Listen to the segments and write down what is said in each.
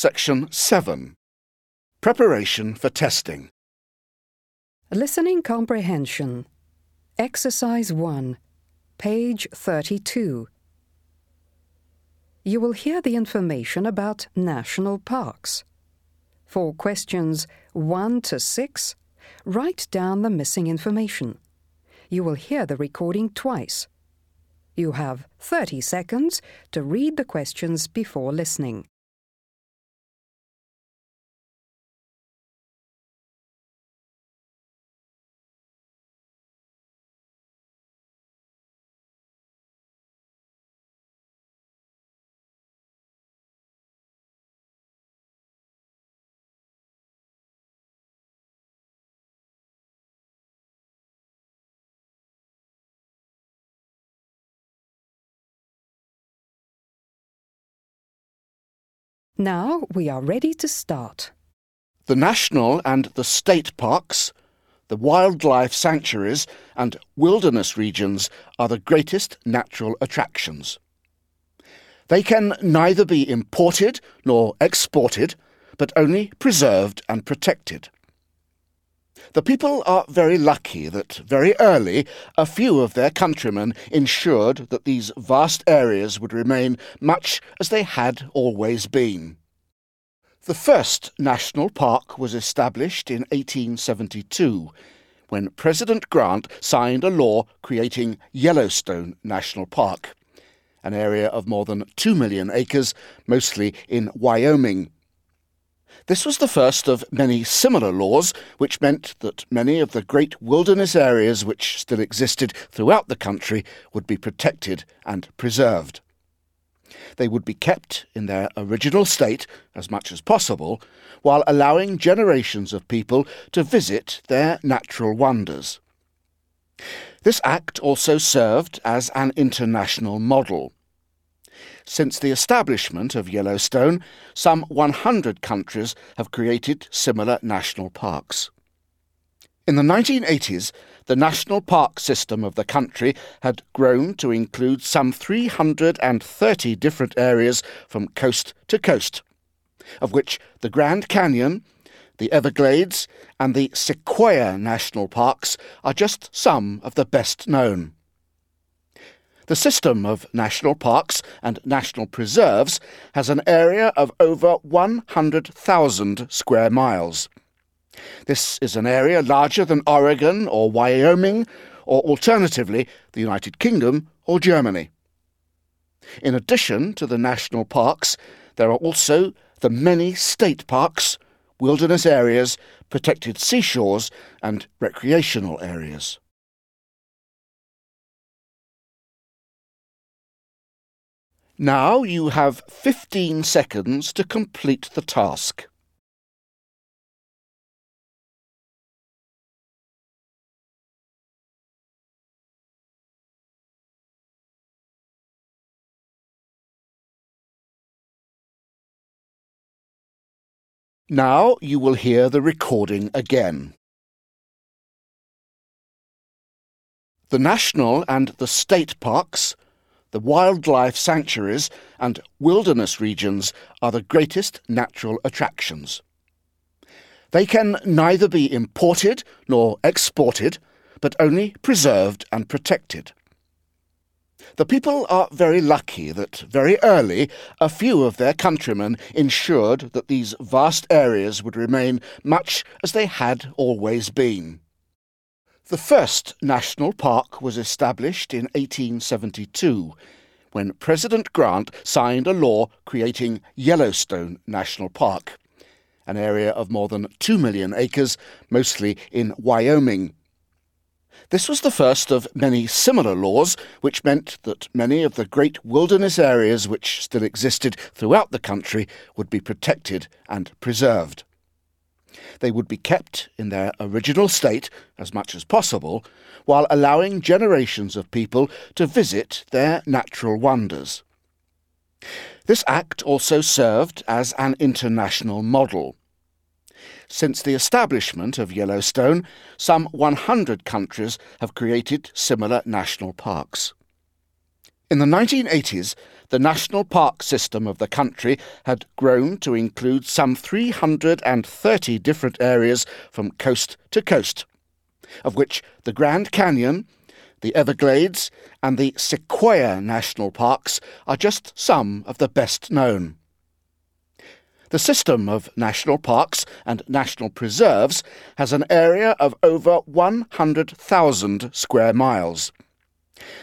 Section 7 Preparation for Testing. Listening Comprehension. Exercise 1, page 32. You will hear the information about national parks. For questions 1 to 6, write down the missing information. You will hear the recording twice. You have 30 seconds to read the questions before listening. Now we are ready to start. The national and the state parks, the wildlife sanctuaries, and wilderness regions are the greatest natural attractions. They can neither be imported nor exported, but only preserved and protected. The people are very lucky that very early a few of their countrymen ensured that these vast areas would remain much as they had always been. The first national park was established in 1872 when President Grant signed a law creating Yellowstone National Park, an area of more than 2 million acres, mostly in Wyoming. This was the first of many similar laws, which meant that many of the great wilderness areas which still existed throughout the country would be protected and preserved. They would be kept in their original state as much as possible, while allowing generations of people to visit their natural wonders. This act also served as an international model. Since the establishment of Yellowstone, some 100 countries have created similar national parks. In the 1980s, the national park system of the country had grown to include some 330 different areas from coast to coast, of which the Grand Canyon, the Everglades, and the Sequoia National Parks are just some of the best known. The system of national parks and national preserves has an area of over 100,000 square miles. This is an area larger than Oregon or Wyoming, or alternatively, the United Kingdom or Germany. In addition to the national parks, there are also the many state parks, wilderness areas, protected seashores, and recreational areas. Now you have 15 seconds to complete the task. Now you will hear the recording again. The national and the state parks the wildlife sanctuaries and wilderness regions are the greatest natural attractions. They can neither be imported nor exported, but only preserved and protected. The people are very lucky that very early a few of their countrymen ensured that these vast areas would remain much as they had always been. The first national park was established in 1872 when President Grant signed a law creating Yellowstone National Park, an area of more than 2 million acres, mostly in Wyoming. This was the first of many similar laws, which meant that many of the great wilderness areas which still existed throughout the country would be protected and preserved. They would be kept in their original state as much as possible, while allowing generations of people to visit their natural wonders. This act also served as an international model. Since the establishment of Yellowstone, some 100 countries have created similar national parks. In the 1980s, the national park system of the country had grown to include some 330 different areas from coast to coast, of which the Grand Canyon, the Everglades, and the Sequoia National Parks are just some of the best known. The system of national parks and national preserves has an area of over 100,000 square miles.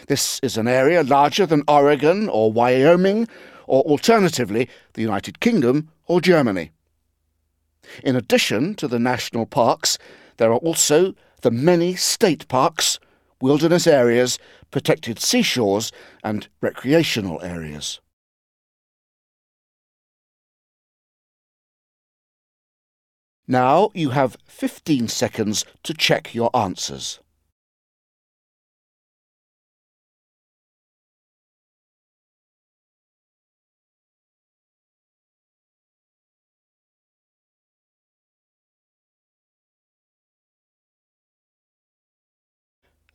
This is an area larger than Oregon or Wyoming, or alternatively, the United Kingdom or Germany. In addition to the national parks, there are also the many state parks, wilderness areas, protected seashores, and recreational areas. Now you have 15 seconds to check your answers.